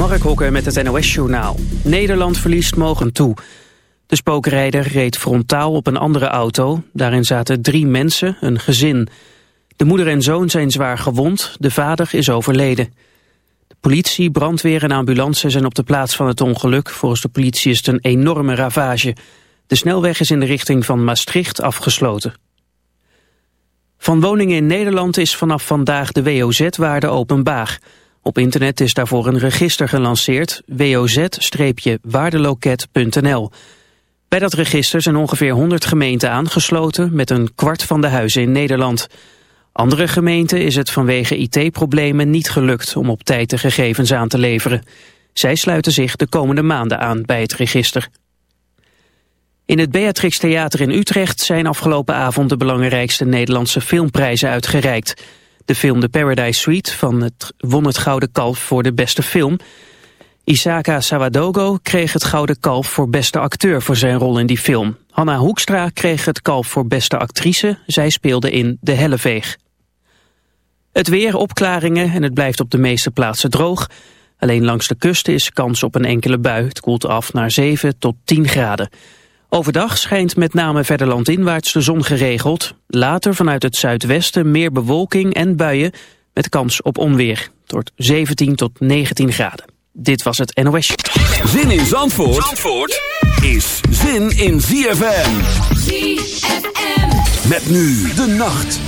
Mark Hokker met het NOS-journaal. Nederland verliest mogen toe. De spookrijder reed frontaal op een andere auto. Daarin zaten drie mensen, een gezin. De moeder en zoon zijn zwaar gewond, de vader is overleden. De politie, brandweer en ambulance zijn op de plaats van het ongeluk. Volgens de politie is het een enorme ravage. De snelweg is in de richting van Maastricht afgesloten. Van woningen in Nederland is vanaf vandaag de WOZ-waarde openbaar. Op internet is daarvoor een register gelanceerd, woz-waardeloket.nl. Bij dat register zijn ongeveer 100 gemeenten aangesloten met een kwart van de huizen in Nederland. Andere gemeenten is het vanwege IT-problemen niet gelukt om op tijd de gegevens aan te leveren. Zij sluiten zich de komende maanden aan bij het register. In het Beatrix Theater in Utrecht zijn afgelopen avond de belangrijkste Nederlandse filmprijzen uitgereikt. De film The Paradise Suite van het, won het Gouden Kalf voor de beste film. Isaka Sawadogo kreeg het Gouden Kalf voor beste acteur voor zijn rol in die film. Hanna Hoekstra kreeg het kalf voor beste actrice. Zij speelde in De Helleveeg. Het weer, opklaringen en het blijft op de meeste plaatsen droog. Alleen langs de kusten is kans op een enkele bui. Het koelt af naar 7 tot 10 graden. Overdag schijnt met name verder landinwaarts de zon geregeld. Later vanuit het zuidwesten meer bewolking en buien met kans op onweer. Het 17 tot 19 graden. Dit was het NOS. Zin in Zandvoort, Zandvoort is zin in ZFM. ZFM. Met nu de nacht.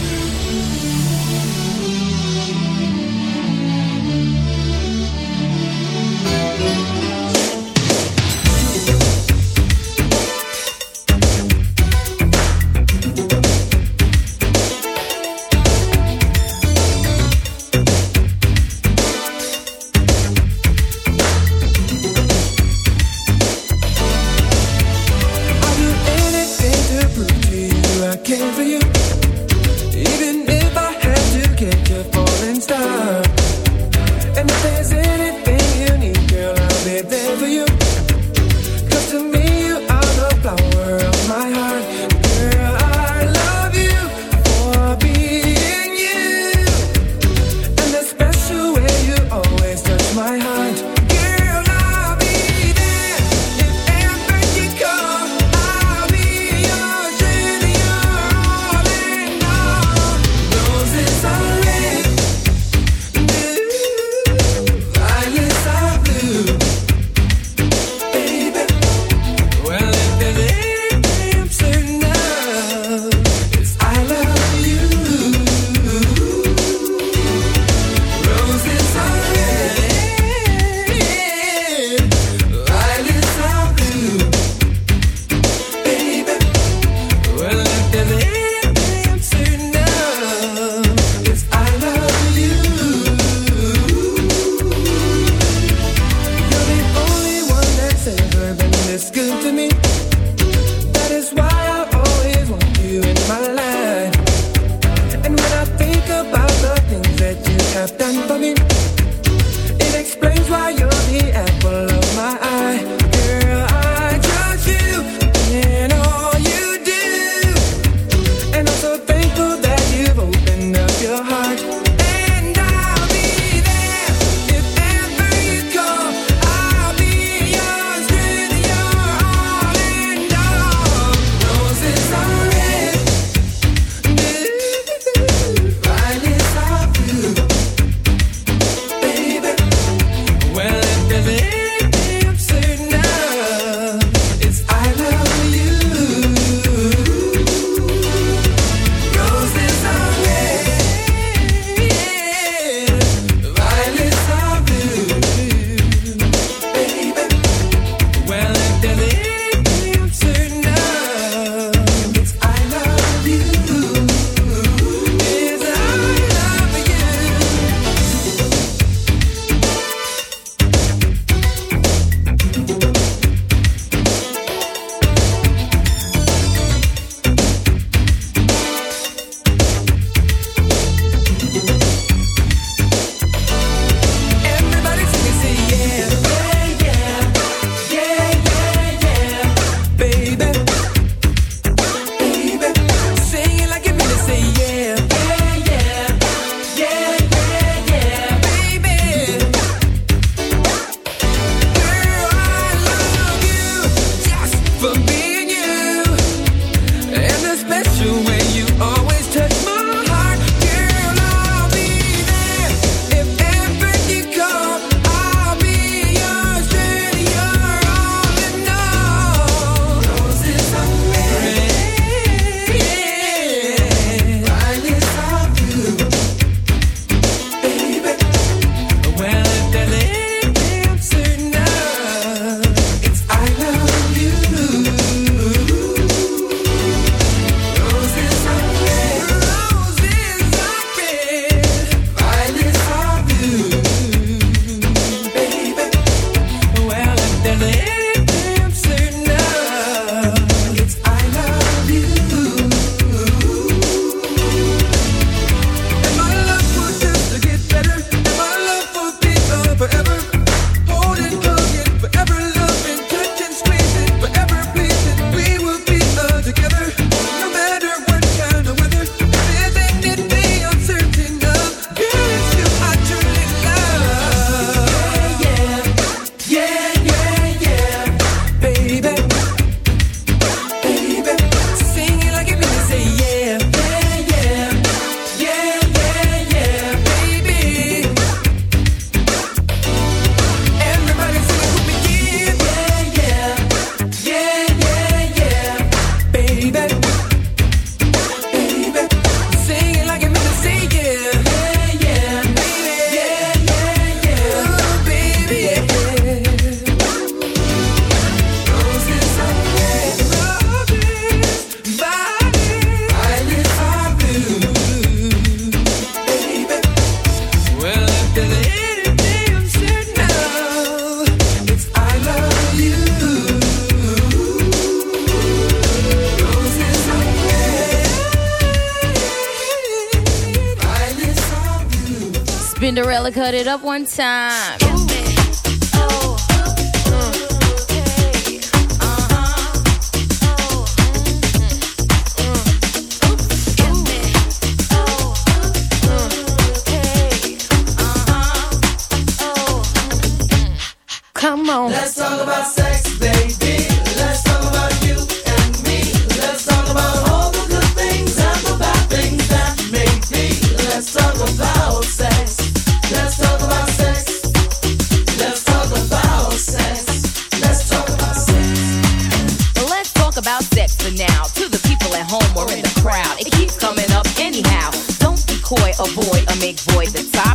cut it up one time.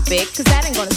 cause that ain't gonna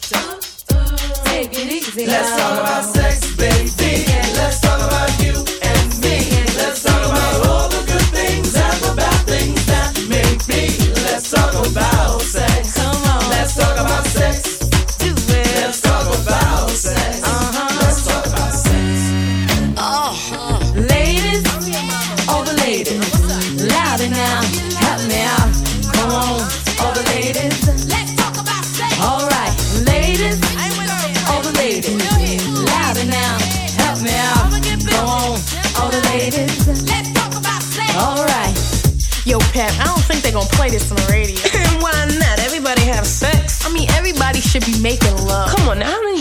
Let's talk about sex, baby.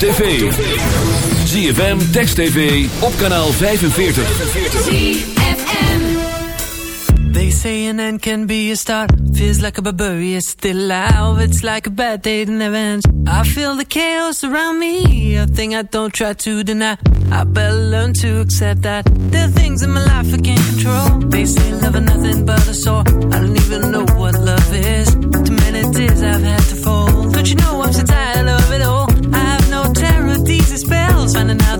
tv. ZFM, Text TV, op kanaal 45. They say an end can be a start. Feels like a barbarian it's still out It's like a bad day in events. I feel the chaos around me. A thing I don't try to deny. I better learn to accept that. There are things in my life I can't control. They say love is nothing but a sore. I don't even know what love is. Too many tears I've had to fold. Don't you know I'm so tired of it all? another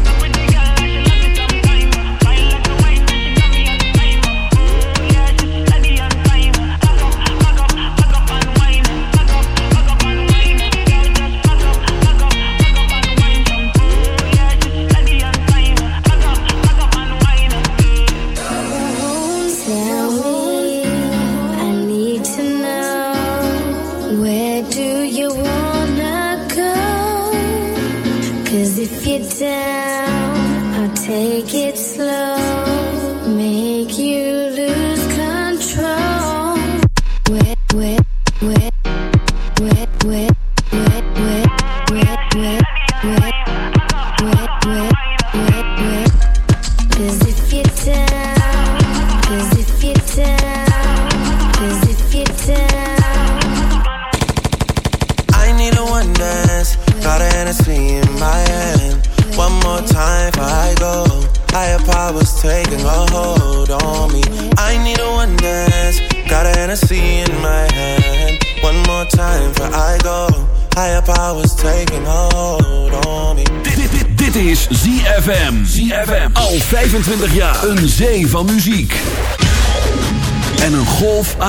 exam.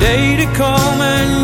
day to come and